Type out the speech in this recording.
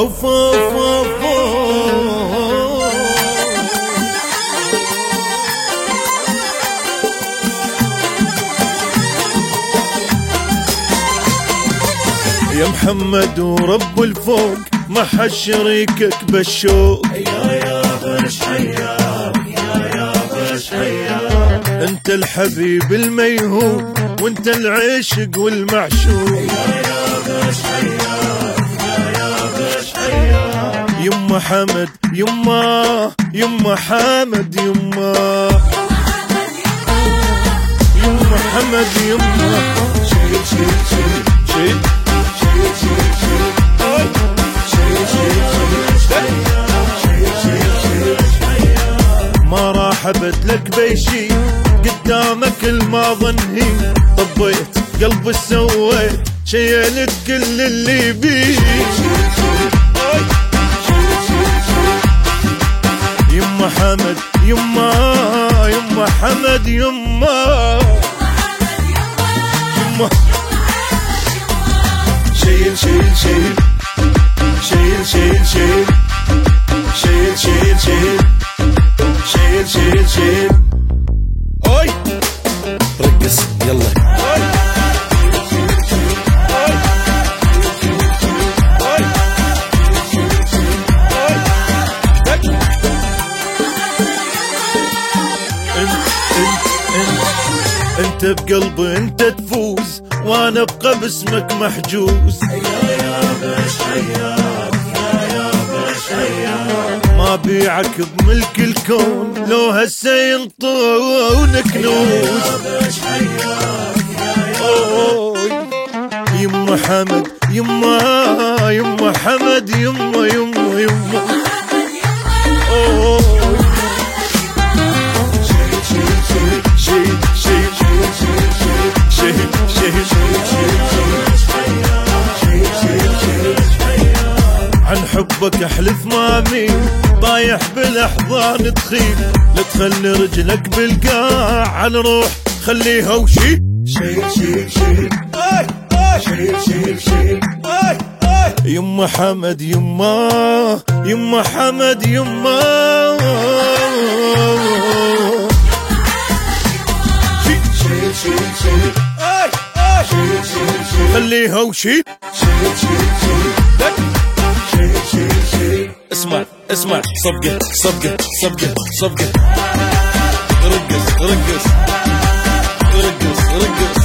أوف أوف أوف يا محمد ورب الفوق ما حد شريكك بالشوق. يا يا حياك يا يا حياك أنت الحبيب الميهوب وأنت العشق والمعشوق. حمد يما يما حمد يما. يما حمد يما. شيل شيل شيل شيل شيل شيل شيل ما راح ابد لك بيشي قدامك الما ظني طبيت قلبي سويت شيلت كل اللي بيه حمد يما يما حمد يما. يما. شيل شيل شيل. شيل شيل شيل. شيل شيل شيل. شيل شيل شيل. اي رقص يلا. انت انت انت انت بقلبي انت تفوز وأنا ابقى باسمك محجوز يا يا بش حياك يا يا بش حياك ما بيعك بملك الكون لو هسه ينطونك كنوز بش حياك. يما حمد يما يما حمد يما يما يما أوي. شيل حبك احلف ما طايح بالأحضان تخيل. لا تخلي رجلك بالقاع. على روح خليها وشي. شيل شيل شيل. شيل شيل شيل. يما حمد يما يما حمد يما شيل شيل شيل. أي أي. شيل شيل شيل. خليها وشي. شيل شيل شيل. اسمع اسمع صفقة صفقة صفقة صفقة رقص رقص رقص رقص